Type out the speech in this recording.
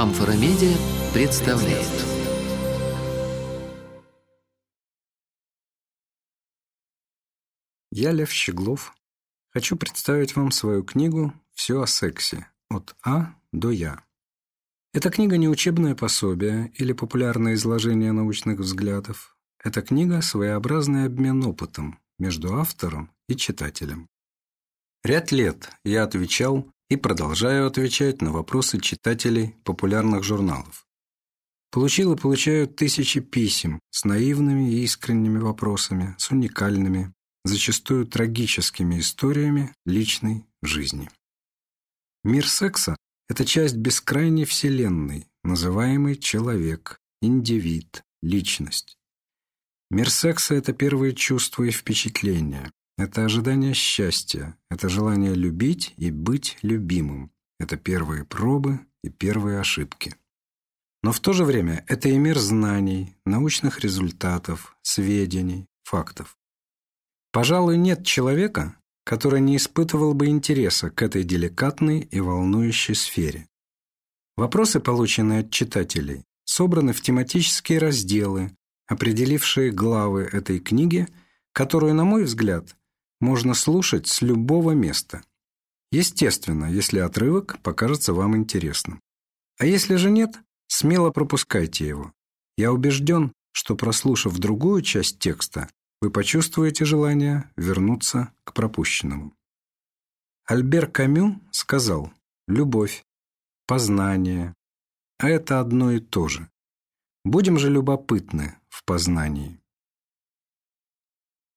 Амфора Медиа представляет. Я Лев Щеглов. Хочу представить вам свою книгу «Все о сексе. От А до Я». Эта книга не учебное пособие или популярное изложение научных взглядов. Эта книга – своеобразный обмен опытом между автором и читателем. Ряд лет я отвечал и продолжаю отвечать на вопросы читателей популярных журналов. Получил и получаю тысячи писем с наивными и искренними вопросами, с уникальными, зачастую трагическими историями личной жизни. Мир секса – это часть бескрайней вселенной, называемый человек, индивид, личность. Мир секса – это первые чувства и впечатления, это ожидание счастья, это желание любить и быть любимым. Это первые пробы и первые ошибки. Но в то же время это и мир знаний, научных результатов, сведений, фактов. Пожалуй, нет человека, который не испытывал бы интереса к этой деликатной и волнующей сфере. Вопросы, полученные от читателей, собраны в тематические разделы, определившие главы этой книги, которую, на мой взгляд, можно слушать с любого места. Естественно, если отрывок покажется вам интересным. А если же нет, смело пропускайте его. Я убежден, что прослушав другую часть текста, вы почувствуете желание вернуться к пропущенному. Альбер Камю сказал «любовь, познание, это одно и то же. Будем же любопытны в познании».